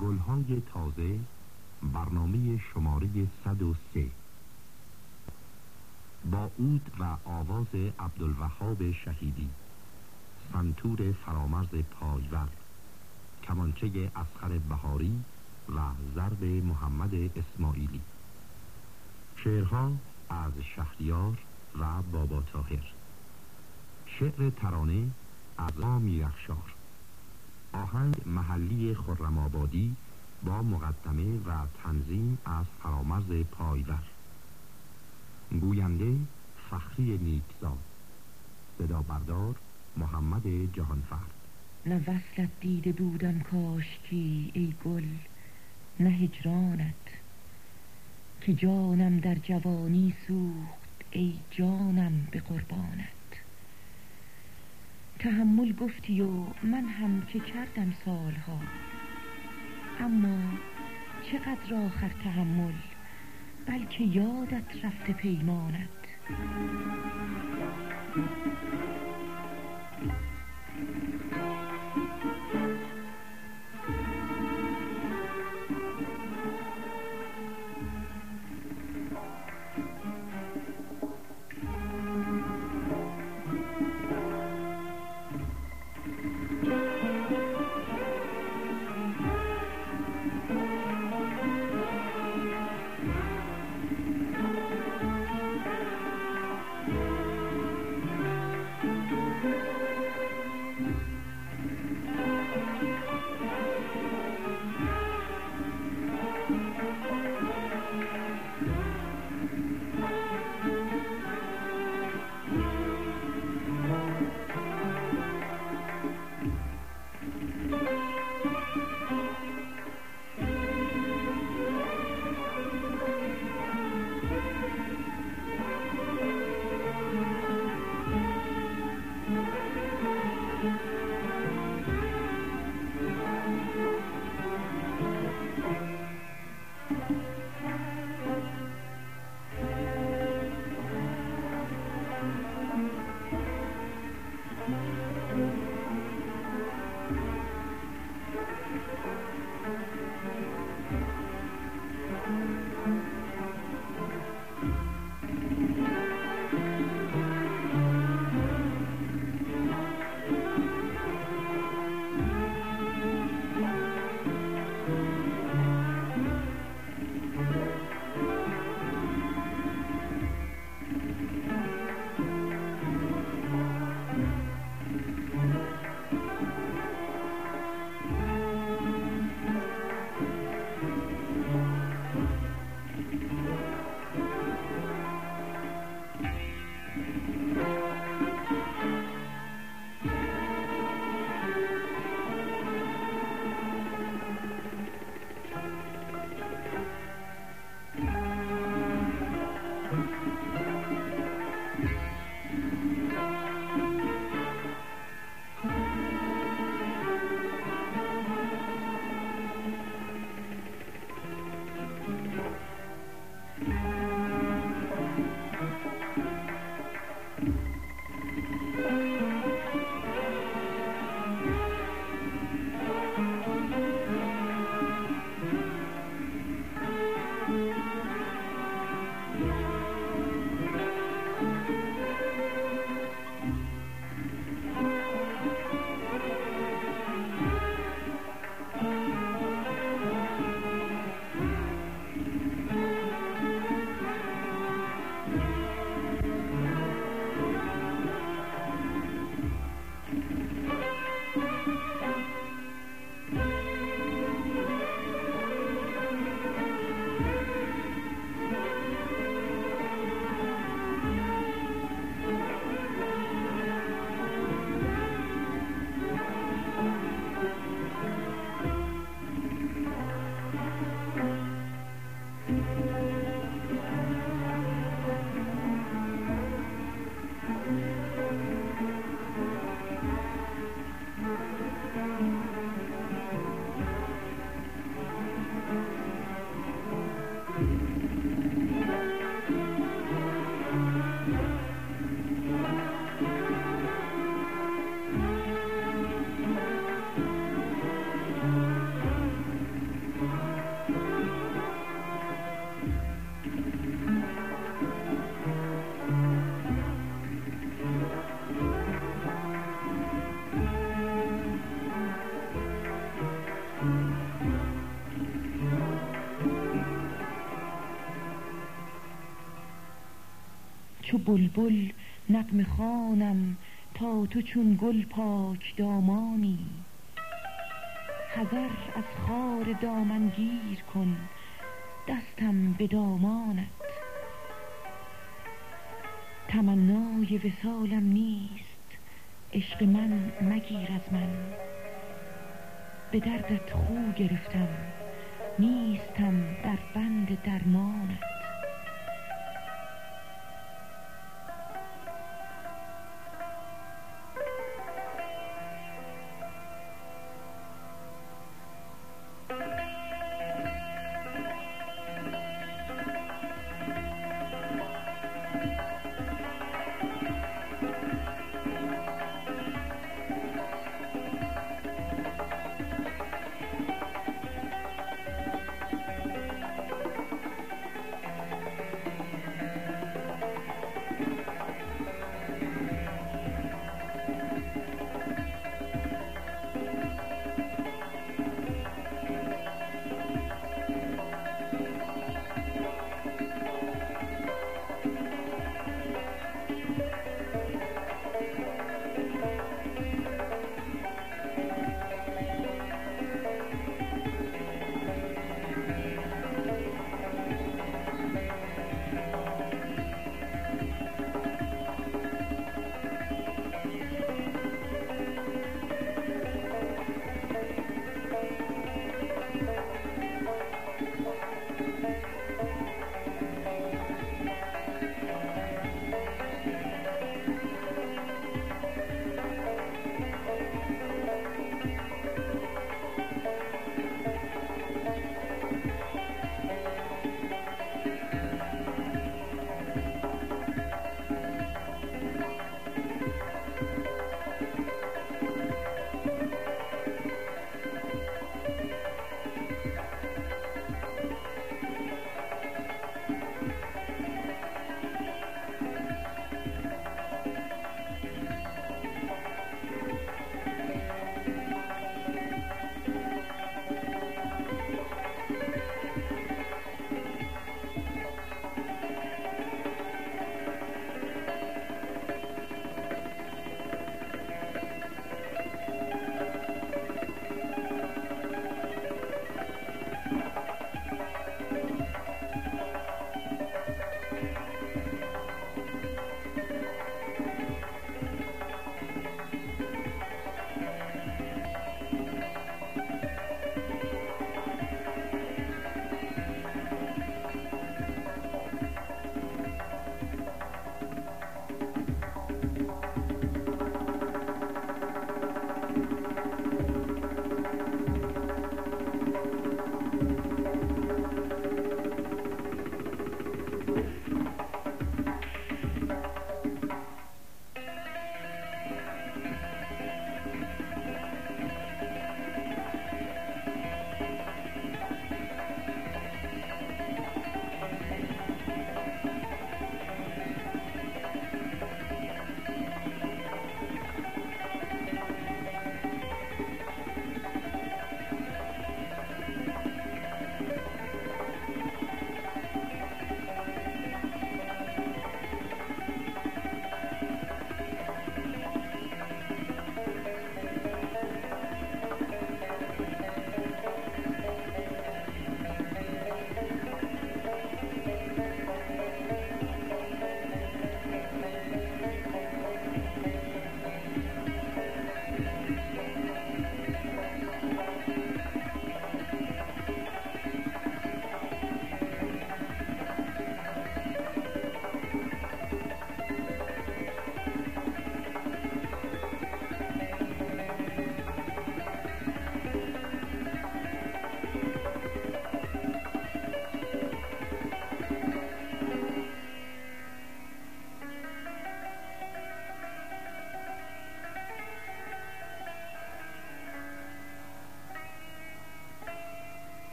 گلهای تازه برنامه شماره 103 با اود و آواز عبدالوهاب شهیدی سنتور فرامرز پایور کمانچه اسخر بهاری و ضرب محمد اسماعیلی. شعرها از شهریار و بابا تاهر شعر ترانه از میرخشار. آهنگ محلی خرم آبادی با مقدمه و تنظیم از فرامرز پایور. گوینده فخری نیکزاد. صدا بردار محمد جهانفرد. نه وصلت دیده بودم کاشکی ای گل نه هجرانت. که جانم در جوانی سوخت ای جانم به قربانت. تحمل گفتی و من هم که کردم سالها. اما چقدر آخر تحمل بلکه یادت رفته پیمانت. بلبل نقم خانم تا تو چون گل پاک دامانی. حذر از خار دامن گیر کن دستم به دامانت. تمنای وسالم نیست عشق من مگیر از من. به دردت خو گرفتم نیستم در بند درمانت.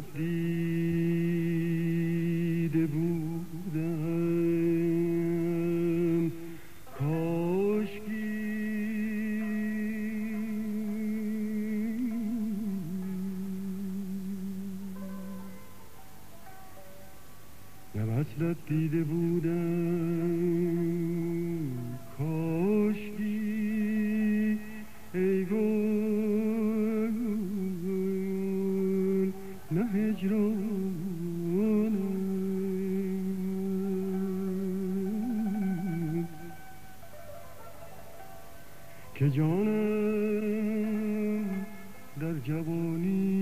دیده بودم. کاشکی نه وصلت دیده بودم نه که جانم در جوانی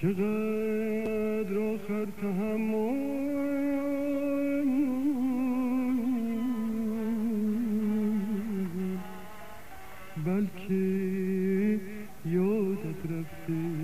چقدر آخر تحمل؟ بلکه یادت رفته.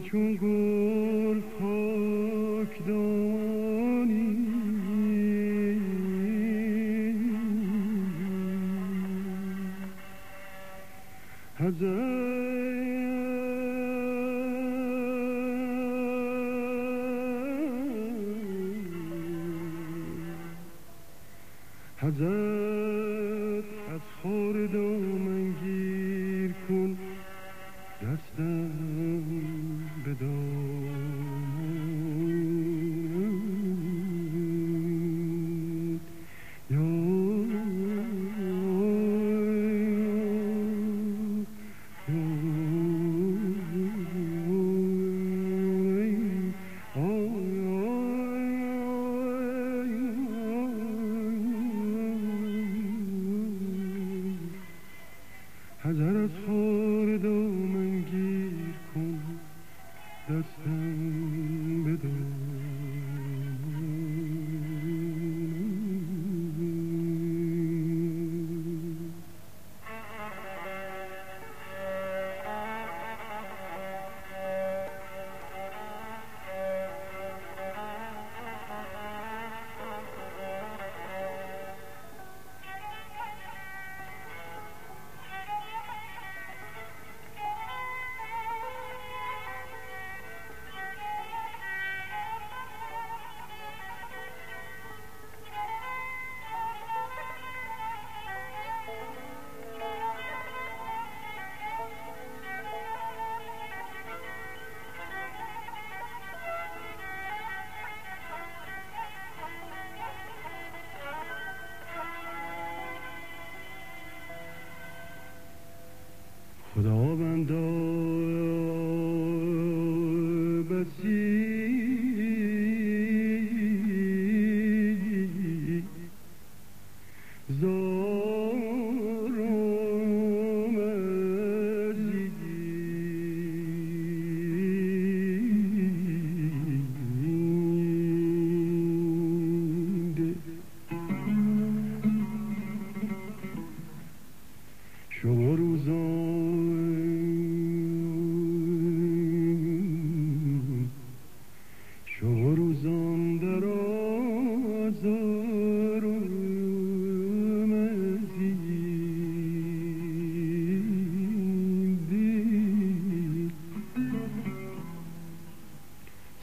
چون گل پاک دار Georgia.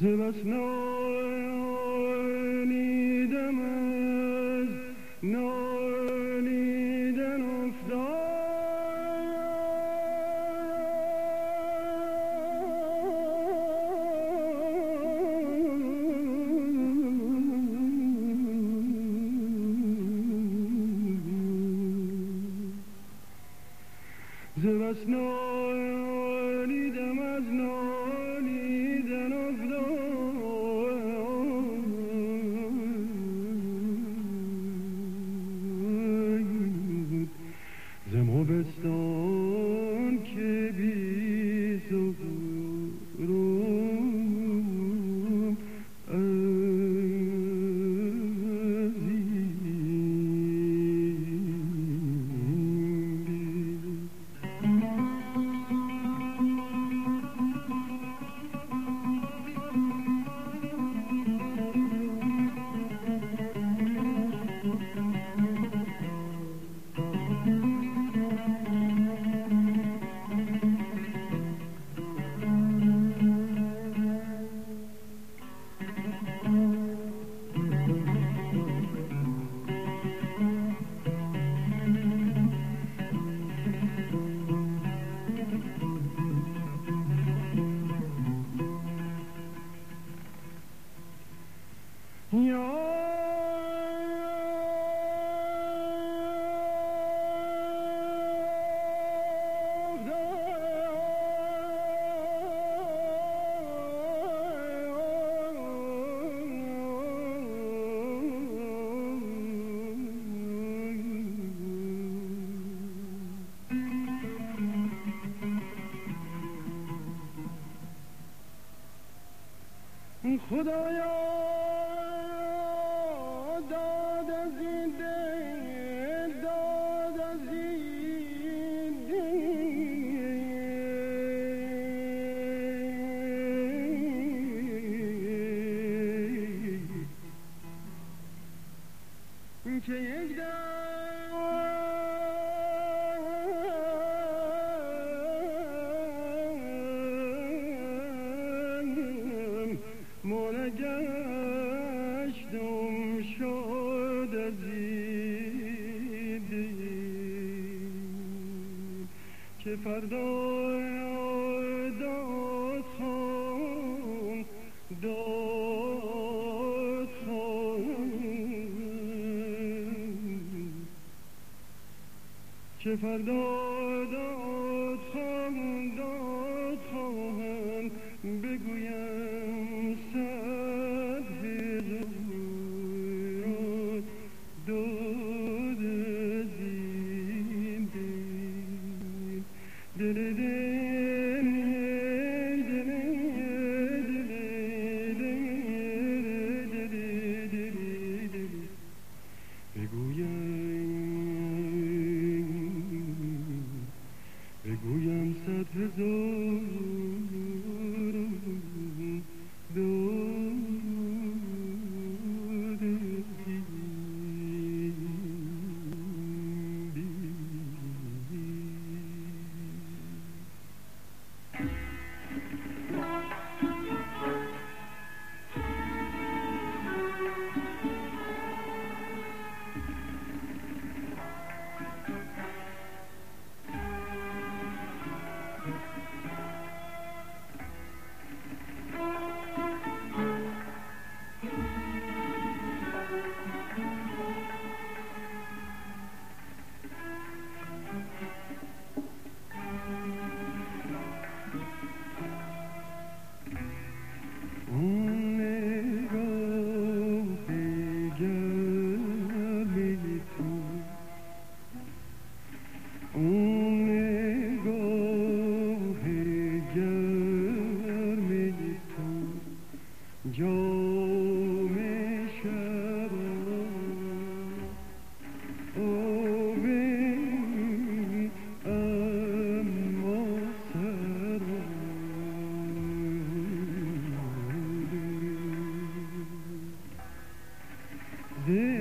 to the snow. Buddhaya! که فردا داد خواهم داد خواهم بگویم Hmm.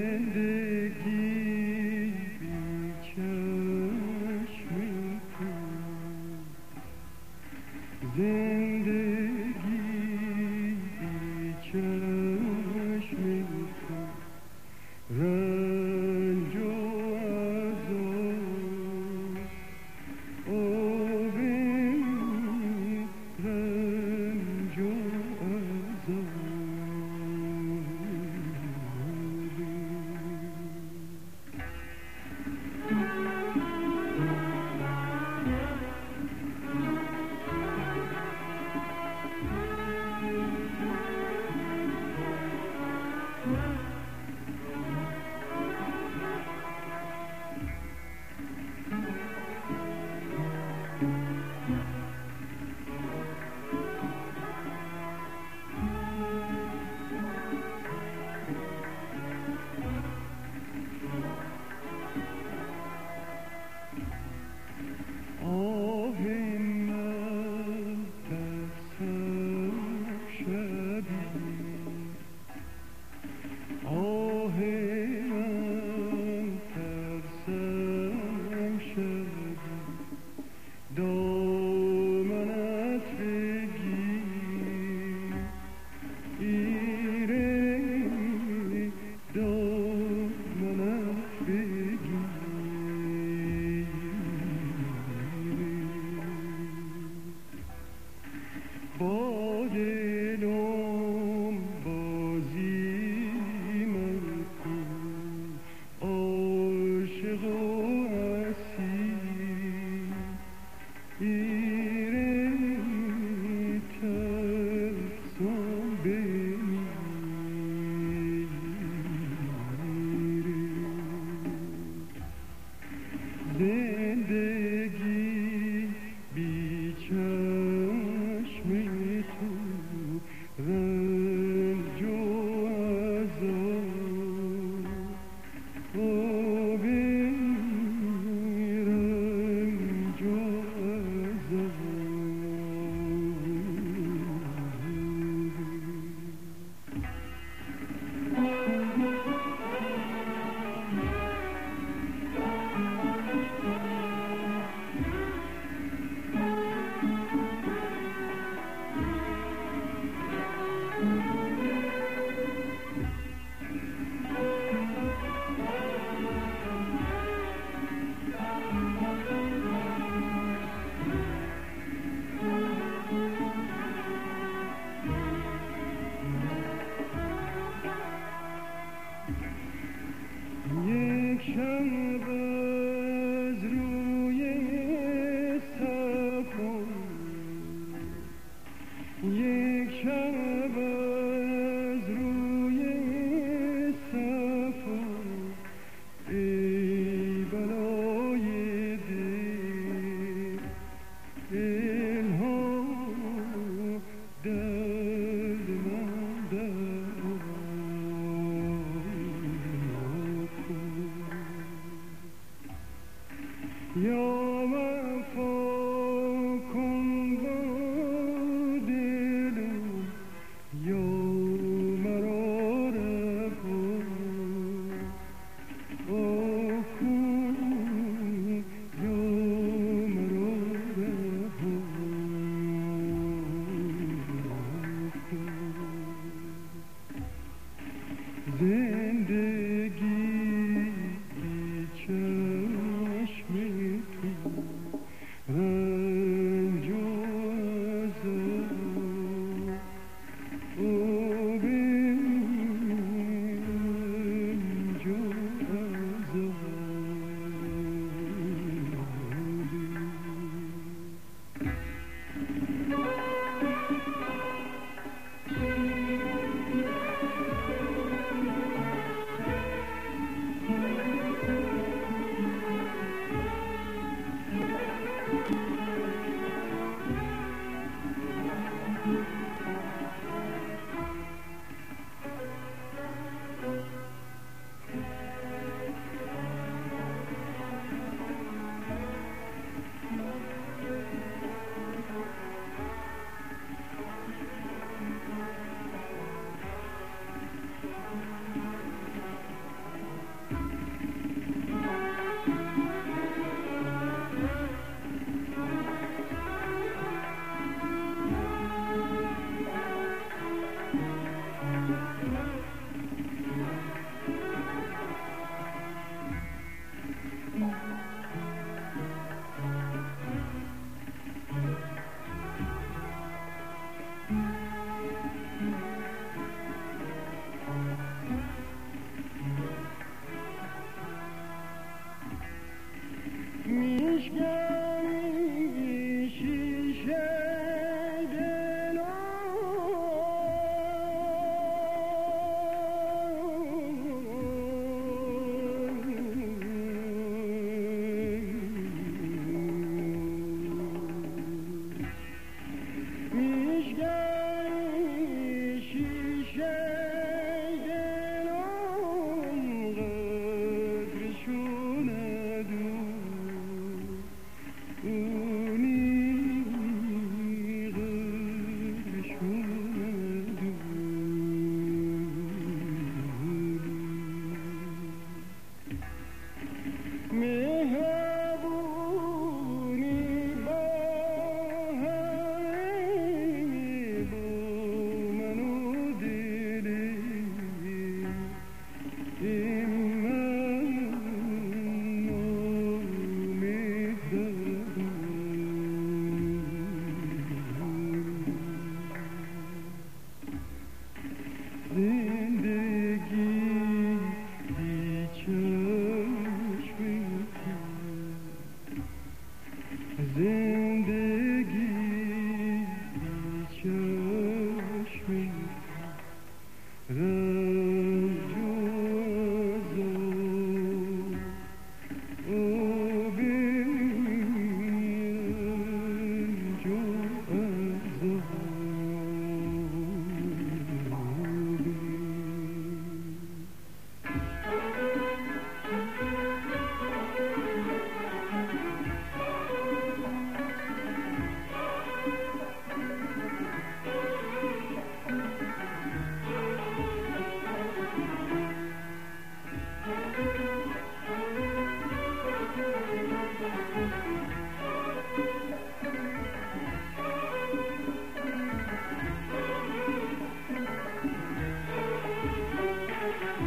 Thank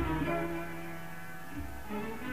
you.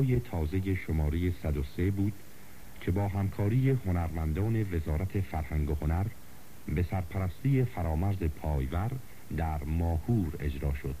گلهای تازه شماره 103 بود که با همکاری هنرمندان وزارت فرهنگ و هنر به سرپرستی فرامرز پایور در ماهور اجرا شد.